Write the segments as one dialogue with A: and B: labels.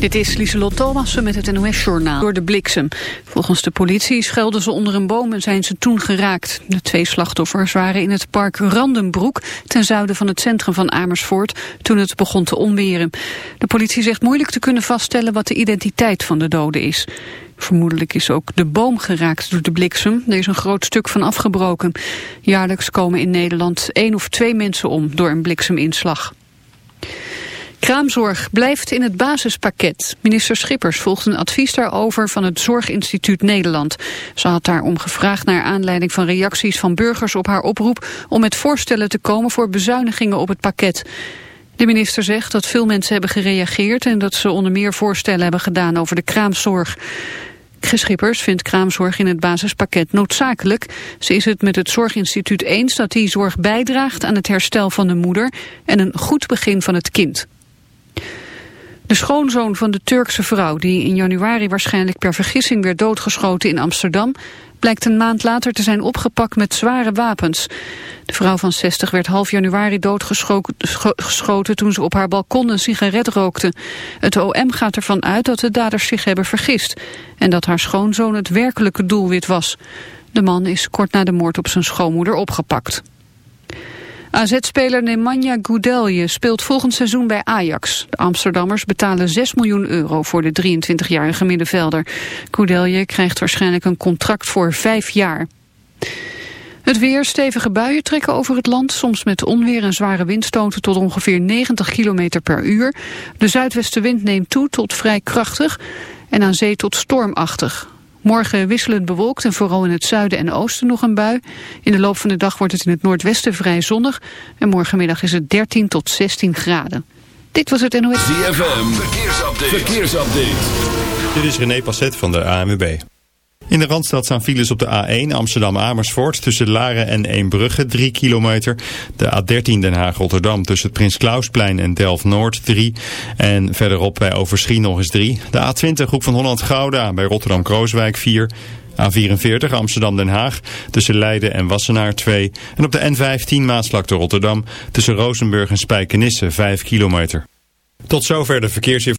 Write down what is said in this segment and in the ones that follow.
A: Dit is Lieselot Thomassen met het NOS-journaal. Door de bliksem. Volgens de politie schelden ze onder een boom en zijn ze toen geraakt. De twee slachtoffers waren in het park Randenbroek... ten zuiden van het centrum van Amersfoort toen het begon te onweren. De politie zegt moeilijk te kunnen vaststellen... wat de identiteit van de doden is. Vermoedelijk is ook de boom geraakt door de bliksem. Er is een groot stuk van afgebroken. Jaarlijks komen in Nederland één of twee mensen om... door een blikseminslag. Kraamzorg blijft in het basispakket. Minister Schippers volgt een advies daarover van het Zorginstituut Nederland. Ze had daarom gevraagd naar aanleiding van reacties van burgers op haar oproep... om met voorstellen te komen voor bezuinigingen op het pakket. De minister zegt dat veel mensen hebben gereageerd... en dat ze onder meer voorstellen hebben gedaan over de kraamzorg. Schippers vindt kraamzorg in het basispakket noodzakelijk. Ze is het met het Zorginstituut eens dat die zorg bijdraagt aan het herstel van de moeder... en een goed begin van het kind. De schoonzoon van de Turkse vrouw, die in januari waarschijnlijk per vergissing werd doodgeschoten in Amsterdam, blijkt een maand later te zijn opgepakt met zware wapens. De vrouw van 60 werd half januari doodgeschoten toen ze op haar balkon een sigaret rookte. Het OM gaat ervan uit dat de daders zich hebben vergist en dat haar schoonzoon het werkelijke doelwit was. De man is kort na de moord op zijn schoonmoeder opgepakt. AZ-speler Nemanja Goudelje speelt volgend seizoen bij Ajax. De Amsterdammers betalen 6 miljoen euro voor de 23-jarige middenvelder. Goudelje krijgt waarschijnlijk een contract voor vijf jaar. Het weer, stevige buien trekken over het land, soms met onweer en zware windstoten tot ongeveer 90 km per uur. De zuidwestenwind neemt toe tot vrij krachtig en aan zee tot stormachtig. Morgen wisselend bewolkt en vooral in het zuiden en oosten nog een bui. In de loop van de dag wordt het in het noordwesten vrij zonnig. En morgenmiddag is het 13 tot 16 graden. Dit was het NOS.
B: ZFM, verkeersupdate. verkeersupdate.
C: Dit is René Passet van de AMB. In de Randstad staan files op de A1 Amsterdam-Amersfoort tussen Laren en Eembrugge 3 kilometer. De A13 Den Haag-Rotterdam tussen het Prins Klausplein en Delft-Noord 3. En verderop bij Overschie nog eens 3. De A20 Groep van Holland-Gouda bij Rotterdam-Krooswijk 4. A44 Amsterdam-Den Haag tussen Leiden en Wassenaar 2. En op de N15 Maasvlakte Rotterdam tussen Rozenburg en Spijkenisse 5 kilometer. Tot zover de verkeersinfo.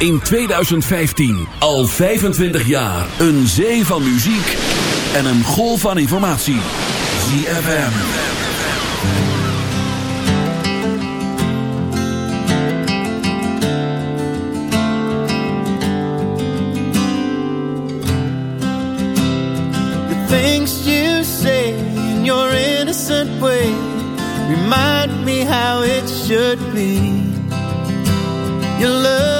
D: in 2015. Al 25 jaar. Een zee van muziek en een golf van informatie. ZFM.
E: The things you say in your innocent way Remind me how it should be Your love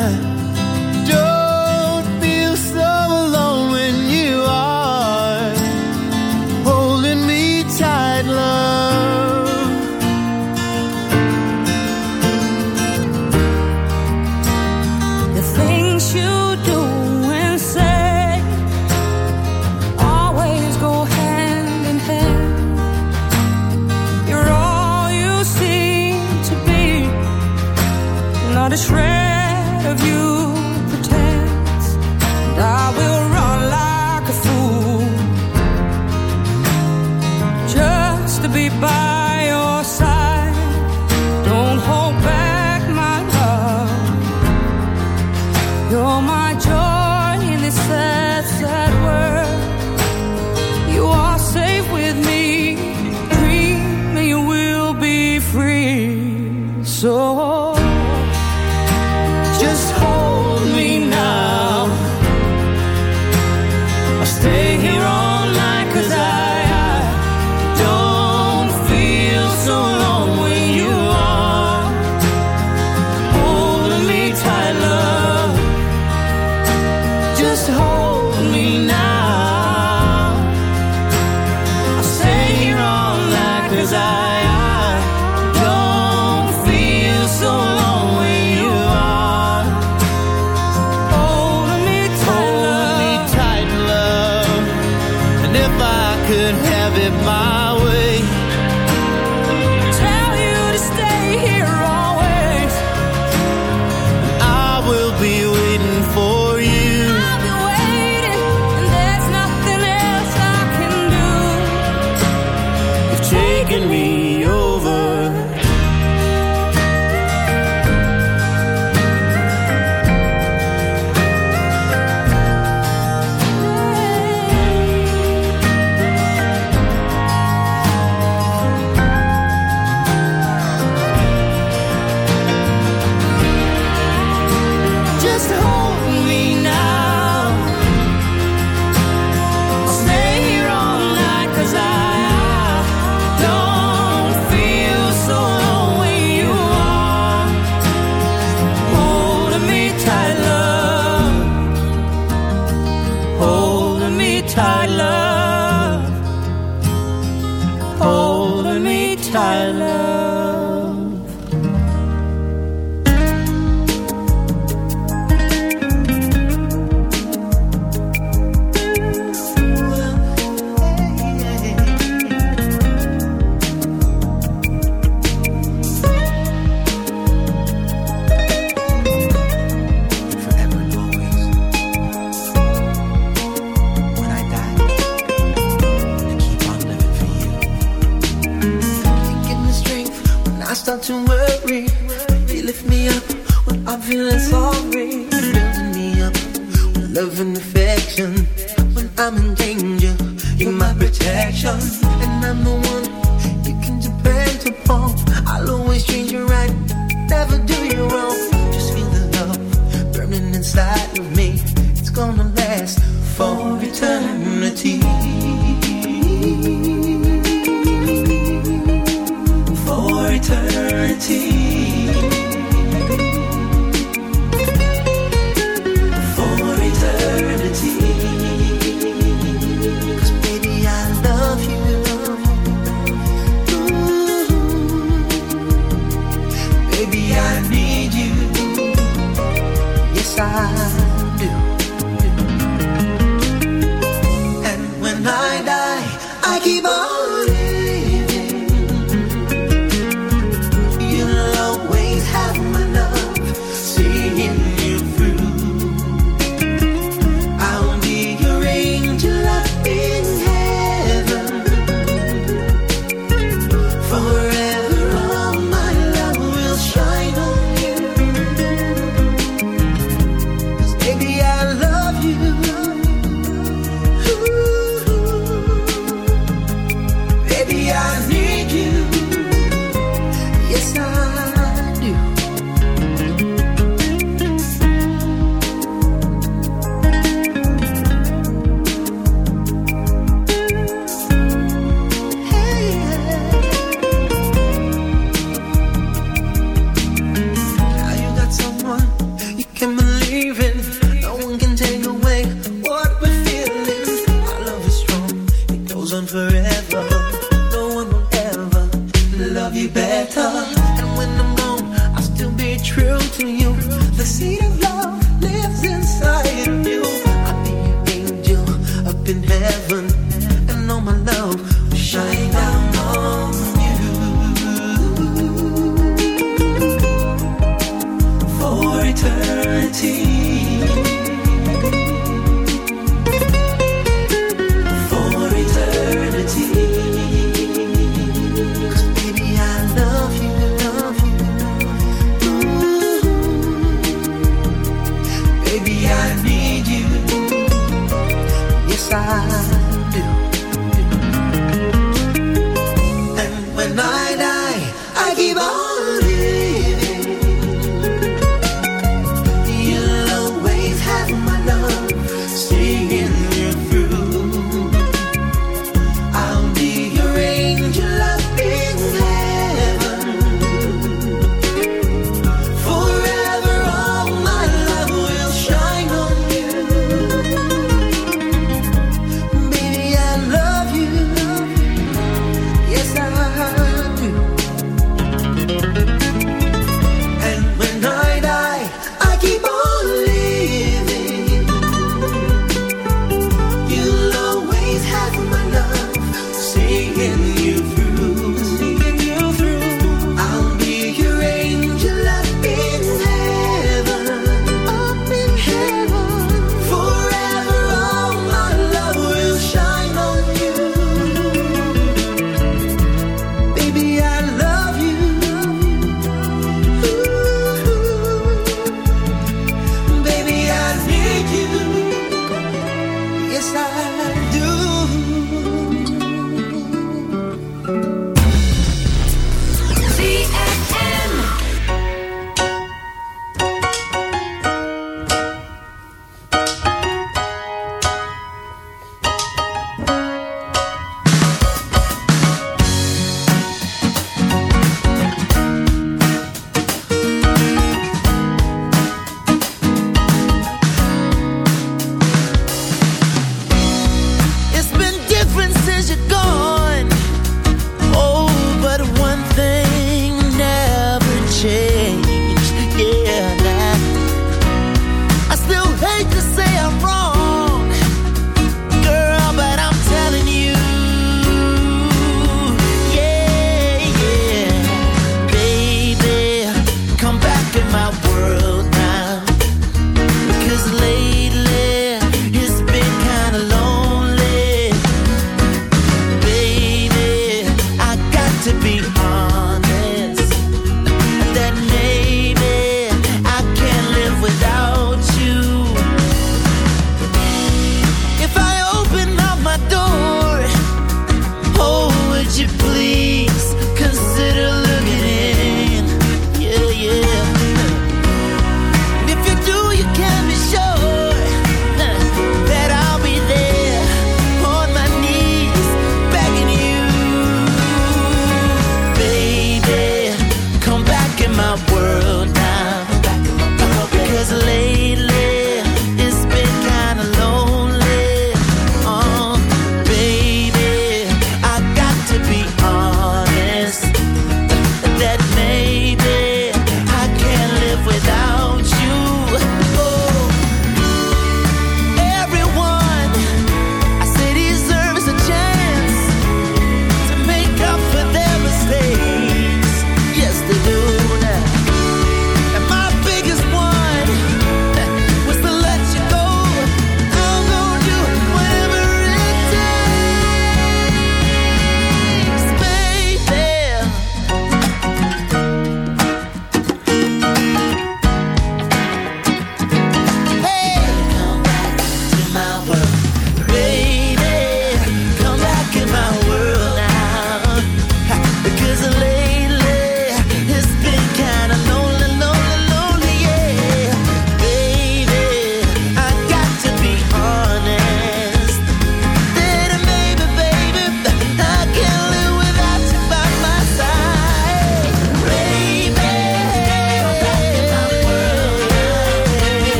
F: time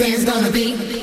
G: everything's gonna be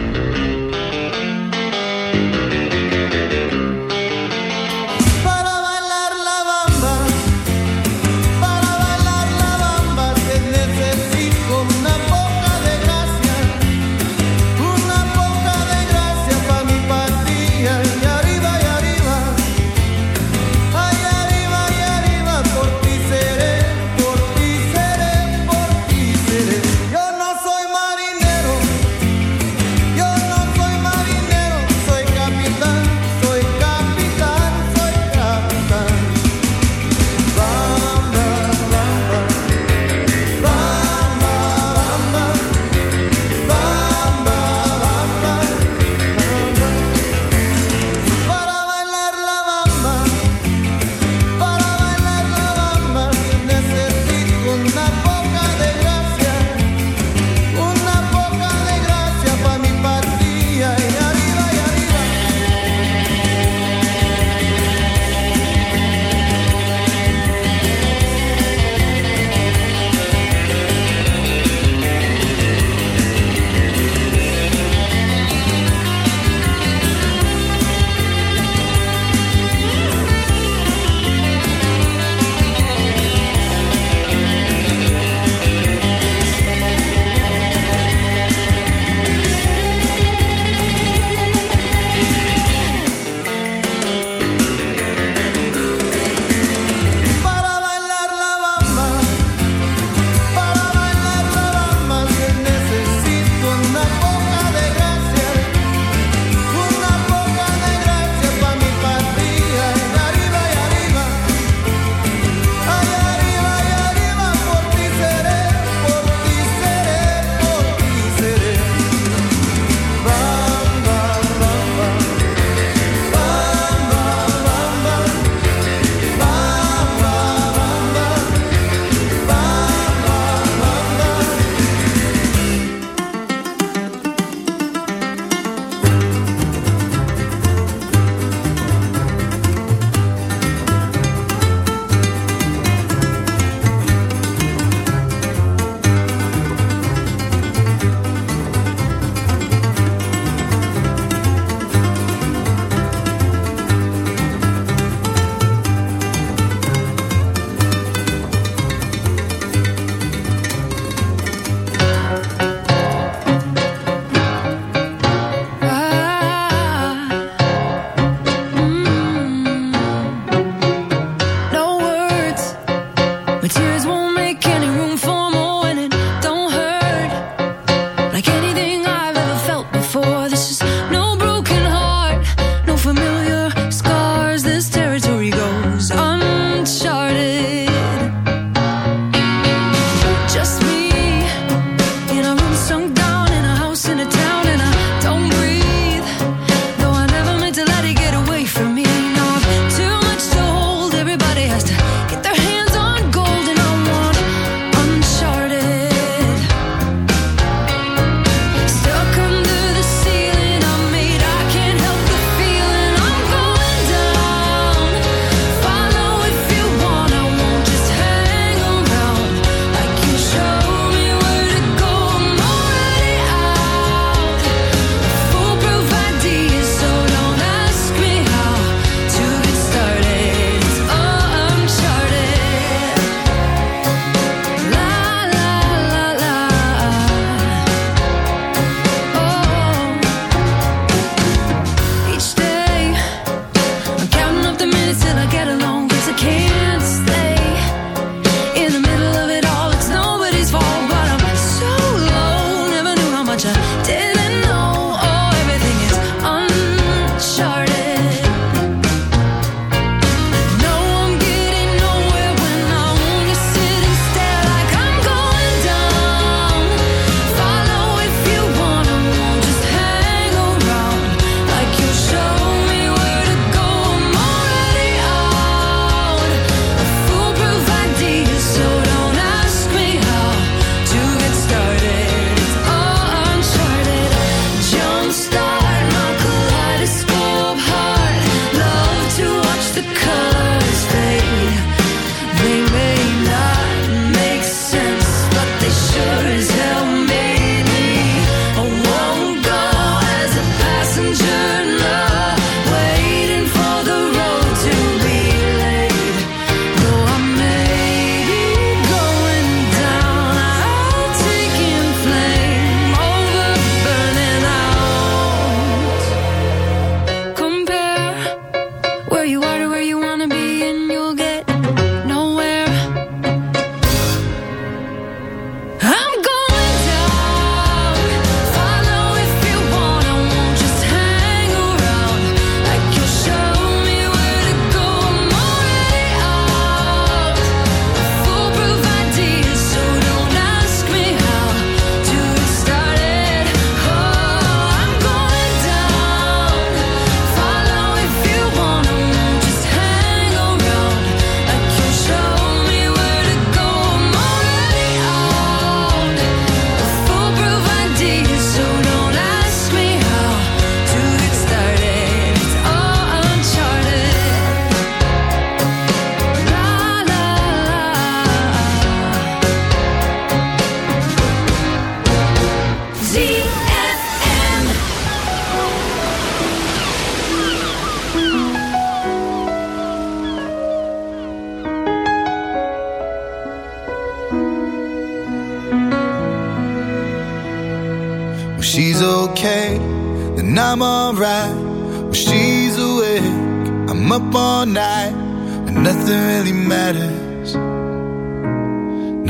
H: tears won't make any room for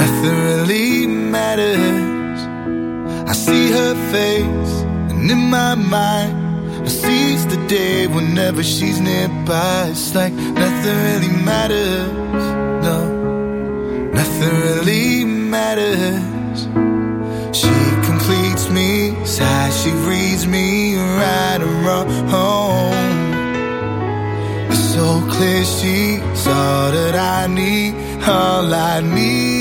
H: nothing really matters. I see her face, and in my mind, I seize the day whenever she's nearby. It's like nothing really matters. No, nothing really matters. She completes me, sighs, she reads me right around wrong. It's so clear she's all that I need, all I need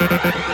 D: Gracias.